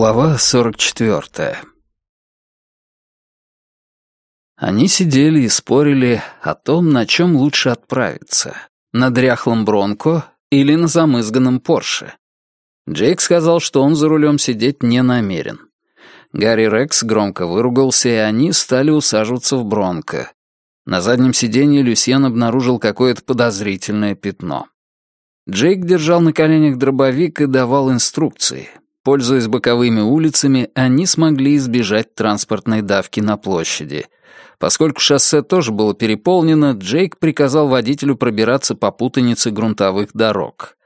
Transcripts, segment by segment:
Глава 44 Они сидели и спорили о том, на чем лучше отправиться. На дряхлом Бронко или на замызганном Порше. Джейк сказал, что он за рулем сидеть не намерен. Гарри Рекс громко выругался, и они стали усаживаться в Бронко. На заднем сиденье Люсьен обнаружил какое-то подозрительное пятно. Джейк держал на коленях дробовик и давал инструкции. Пользуясь боковыми улицами, они смогли избежать транспортной давки на площади. Поскольку шоссе тоже было переполнено, Джейк приказал водителю пробираться по путанице грунтовых дорог.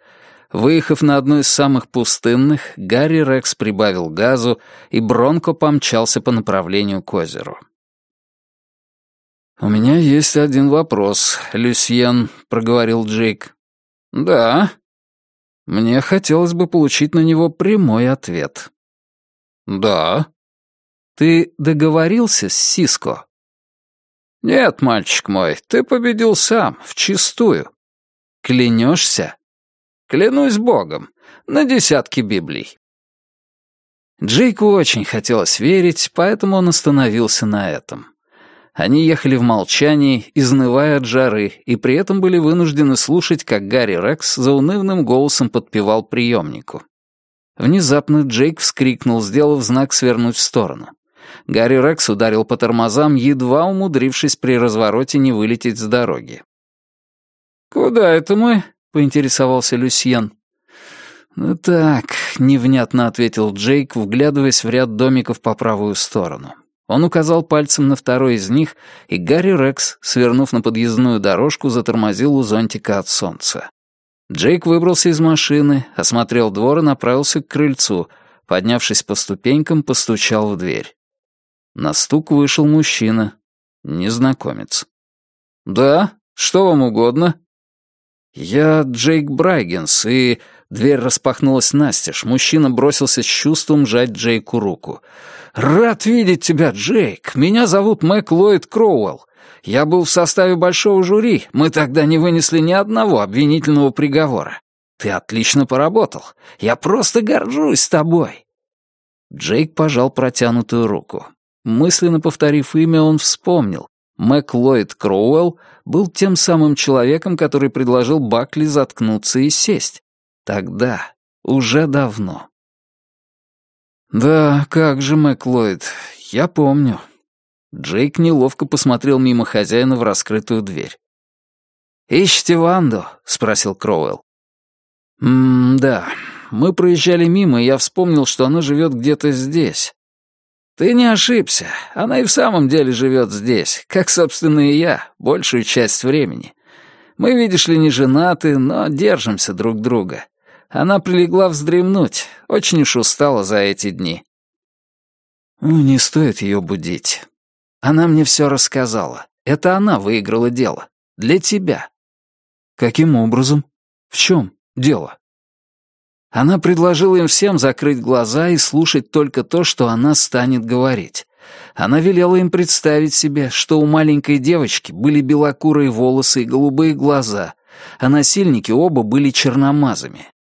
Выехав на одну из самых пустынных, Гарри Рекс прибавил газу, и Бронко помчался по направлению к озеру. «У меня есть один вопрос, Люсьен», — проговорил Джейк. «Да». «Мне хотелось бы получить на него прямой ответ». «Да». «Ты договорился с Сиско?» «Нет, мальчик мой, ты победил сам, вчистую». «Клянешься?» «Клянусь Богом, на десятки Библий». Джейку очень хотелось верить, поэтому он остановился на этом. Они ехали в молчании, изнывая от жары, и при этом были вынуждены слушать, как Гарри Рекс заунывным голосом подпевал приемнику. Внезапно Джейк вскрикнул, сделав знак свернуть в сторону. Гарри Рекс ударил по тормозам, едва умудрившись при развороте не вылететь с дороги. «Куда это мы?» — поинтересовался Люсьен. «Ну так», — невнятно ответил Джейк, вглядываясь в ряд домиков по правую сторону. Он указал пальцем на второй из них, и Гарри Рекс, свернув на подъездную дорожку, затормозил у зонтика от солнца. Джейк выбрался из машины, осмотрел двор и направился к крыльцу. Поднявшись по ступенькам, постучал в дверь. На стук вышел мужчина, незнакомец. «Да, что вам угодно?» «Я Джейк Брайгенс, и...» Дверь распахнулась настежь. Мужчина бросился с чувством жать Джейку руку. «Рад видеть тебя, Джейк. Меня зовут Мэг Ллойд Кроуэлл. Я был в составе большого жюри. Мы тогда не вынесли ни одного обвинительного приговора. Ты отлично поработал. Я просто горжусь тобой». Джейк пожал протянутую руку. Мысленно повторив имя, он вспомнил. Мэг Ллойд Кроуэлл был тем самым человеком, который предложил Бакли заткнуться и сесть. Тогда, уже давно. «Да, как же, Мэклойд, я помню». Джейк неловко посмотрел мимо хозяина в раскрытую дверь. «Ищете Ванду?» — спросил Кроуэлл. «М-да, мы проезжали мимо, и я вспомнил, что она живет где-то здесь. Ты не ошибся, она и в самом деле живет здесь, как, собственно, и я, большую часть времени. Мы, видишь ли, не женаты, но держимся друг друга. Она прилегла вздремнуть, очень уж устала за эти дни. Ну, не стоит ее будить. Она мне все рассказала. Это она выиграла дело. Для тебя. Каким образом? В чем дело? Она предложила им всем закрыть глаза и слушать только то, что она станет говорить. Она велела им представить себе, что у маленькой девочки были белокурые волосы и голубые глаза, а насильники оба были черномазами.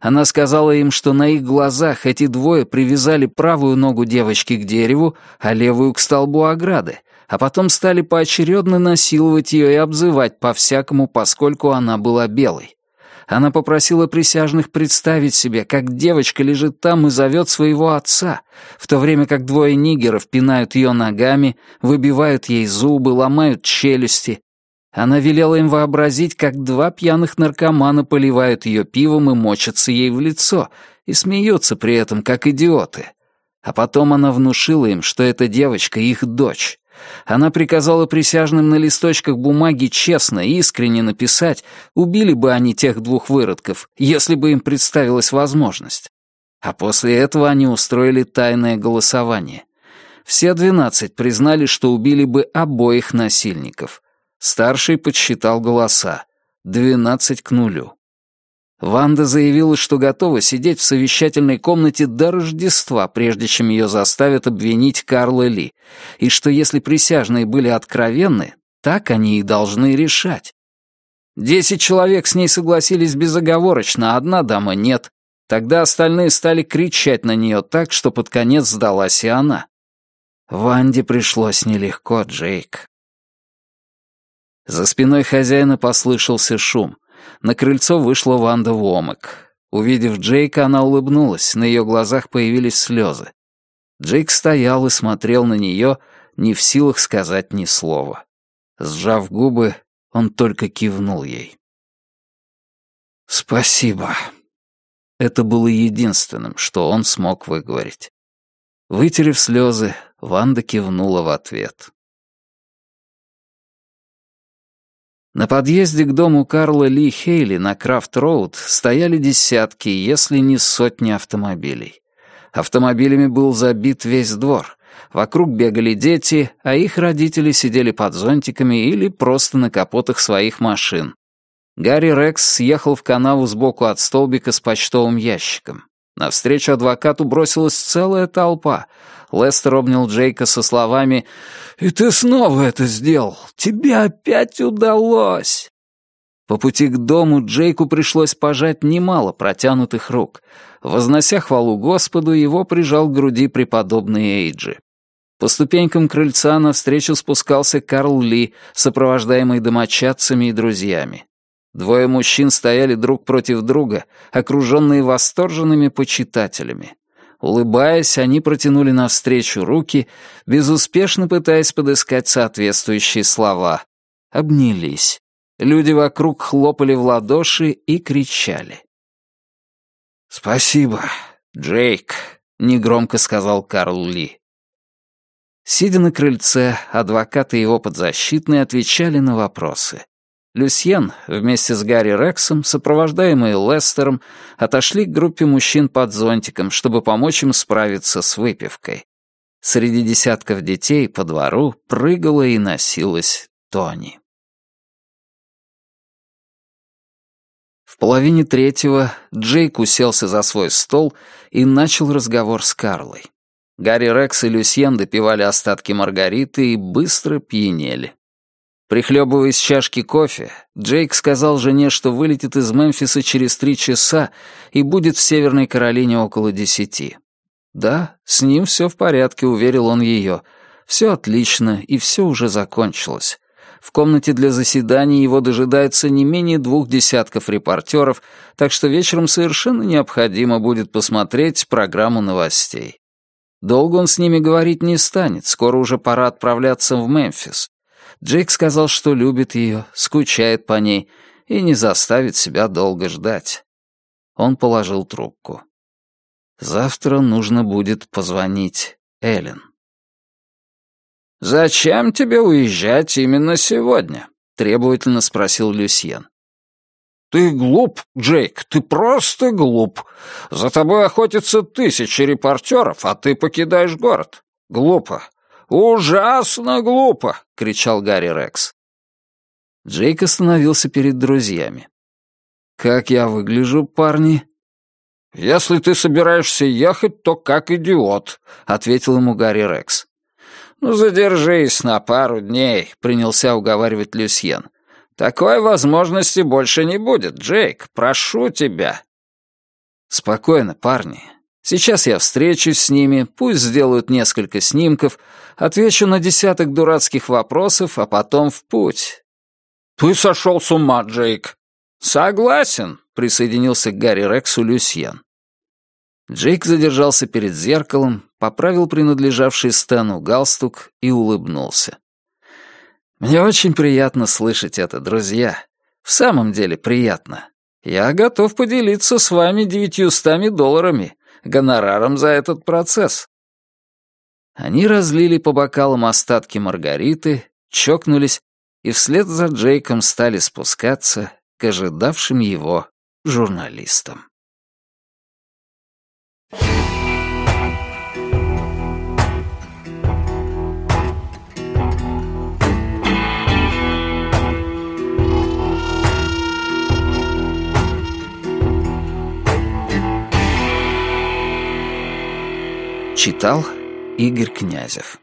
Она сказала им, что на их глазах эти двое привязали правую ногу девочки к дереву, а левую к столбу ограды, а потом стали поочередно насиловать ее и обзывать по-всякому, поскольку она была белой. Она попросила присяжных представить себе, как девочка лежит там и зовет своего отца, в то время как двое нигеров пинают ее ногами, выбивают ей зубы, ломают челюсти, она велела им вообразить, как два пьяных наркомана поливают ее пивом и мочатся ей в лицо, и смеются при этом, как идиоты. А потом она внушила им, что эта девочка — их дочь. Она приказала присяжным на листочках бумаги честно и искренне написать, убили бы они тех двух выродков, если бы им представилась возможность. А после этого они устроили тайное голосование. Все двенадцать признали, что убили бы обоих насильников — Старший подсчитал голоса. Двенадцать к нулю. Ванда заявила, что готова сидеть в совещательной комнате до Рождества, прежде чем ее заставят обвинить Карла Ли, и что если присяжные были откровенны, так они и должны решать. Десять человек с ней согласились безоговорочно, а одна дама нет. Тогда остальные стали кричать на нее так, что под конец сдалась и она. Ванде пришлось нелегко, Джейк. За спиной хозяина послышался шум. На крыльцо вышла Ванда Вомек. Увидев Джейка, она улыбнулась, на ее глазах появились слезы. Джейк стоял и смотрел на нее, не в силах сказать ни слова. Сжав губы, он только кивнул ей. «Спасибо». Это было единственным, что он смог выговорить. Вытерев слезы, Ванда кивнула в ответ. На подъезде к дому Карла Ли Хейли на Крафт-Роуд стояли десятки, если не сотни автомобилей. Автомобилями был забит весь двор. Вокруг бегали дети, а их родители сидели под зонтиками или просто на капотах своих машин. Гарри Рекс съехал в канаву сбоку от столбика с почтовым ящиком. Навстречу адвокату бросилась целая толпа. Лестер обнял Джейка со словами «И ты снова это сделал! Тебе опять удалось!» По пути к дому Джейку пришлось пожать немало протянутых рук. Вознося хвалу Господу, его прижал к груди преподобный Эйджи. По ступенькам крыльца навстречу спускался Карл Ли, сопровождаемый домочадцами и друзьями. Двое мужчин стояли друг против друга, окруженные восторженными почитателями. Улыбаясь, они протянули навстречу руки, безуспешно пытаясь подыскать соответствующие слова. Обнялись. Люди вокруг хлопали в ладоши и кричали. «Спасибо, Джейк», — негромко сказал Карл Ли. Сидя на крыльце, адвокаты и его подзащитные отвечали на вопросы. Люсьен вместе с Гарри Рексом, сопровождаемые Лестером, отошли к группе мужчин под зонтиком, чтобы помочь им справиться с выпивкой. Среди десятков детей по двору прыгала и носилась Тони. В половине третьего Джейк уселся за свой стол и начал разговор с Карлой. Гарри Рекс и Люсьен допивали остатки маргариты и быстро пьянели. Прихлебывая из чашки кофе, Джейк сказал жене, что вылетит из Мемфиса через три часа и будет в Северной Каролине около десяти. Да, с ним все в порядке, уверил он ее. Все отлично, и все уже закончилось. В комнате для заседаний его дожидается не менее двух десятков репортеров, так что вечером совершенно необходимо будет посмотреть программу новостей. Долго он с ними говорить не станет, скоро уже пора отправляться в Мемфис. Джейк сказал, что любит ее, скучает по ней и не заставит себя долго ждать. Он положил трубку. Завтра нужно будет позвонить Эллен. «Зачем тебе уезжать именно сегодня?» — требовательно спросил Люсьен. «Ты глуп, Джейк, ты просто глуп. За тобой охотятся тысячи репортеров, а ты покидаешь город. Глупо. Ужасно глупо!» — кричал Гарри Рекс. Джейк остановился перед друзьями. «Как я выгляжу, парни?» «Если ты собираешься ехать, то как идиот», — ответил ему Гарри Рекс. «Ну, задержись на пару дней», — принялся уговаривать Люсьен. «Такой возможности больше не будет, Джейк, прошу тебя». «Спокойно, парни. Сейчас я встречусь с ними, пусть сделают несколько снимков, отвечу на десяток дурацких вопросов, а потом в путь». «Ты сошел с ума, Джейк». «Согласен», — присоединился к Гарри Рексу Люсьен. Джейк задержался перед зеркалом, поправил принадлежавший Стэну галстук и улыбнулся. «Мне очень приятно слышать это, друзья. В самом деле приятно. Я готов поделиться с вами девятьюстами долларами, гонораром за этот процесс». Они разлили по бокалам остатки маргариты, чокнулись и вслед за Джейком стали спускаться к ожидавшим его журналистам. Читал Игорь Князев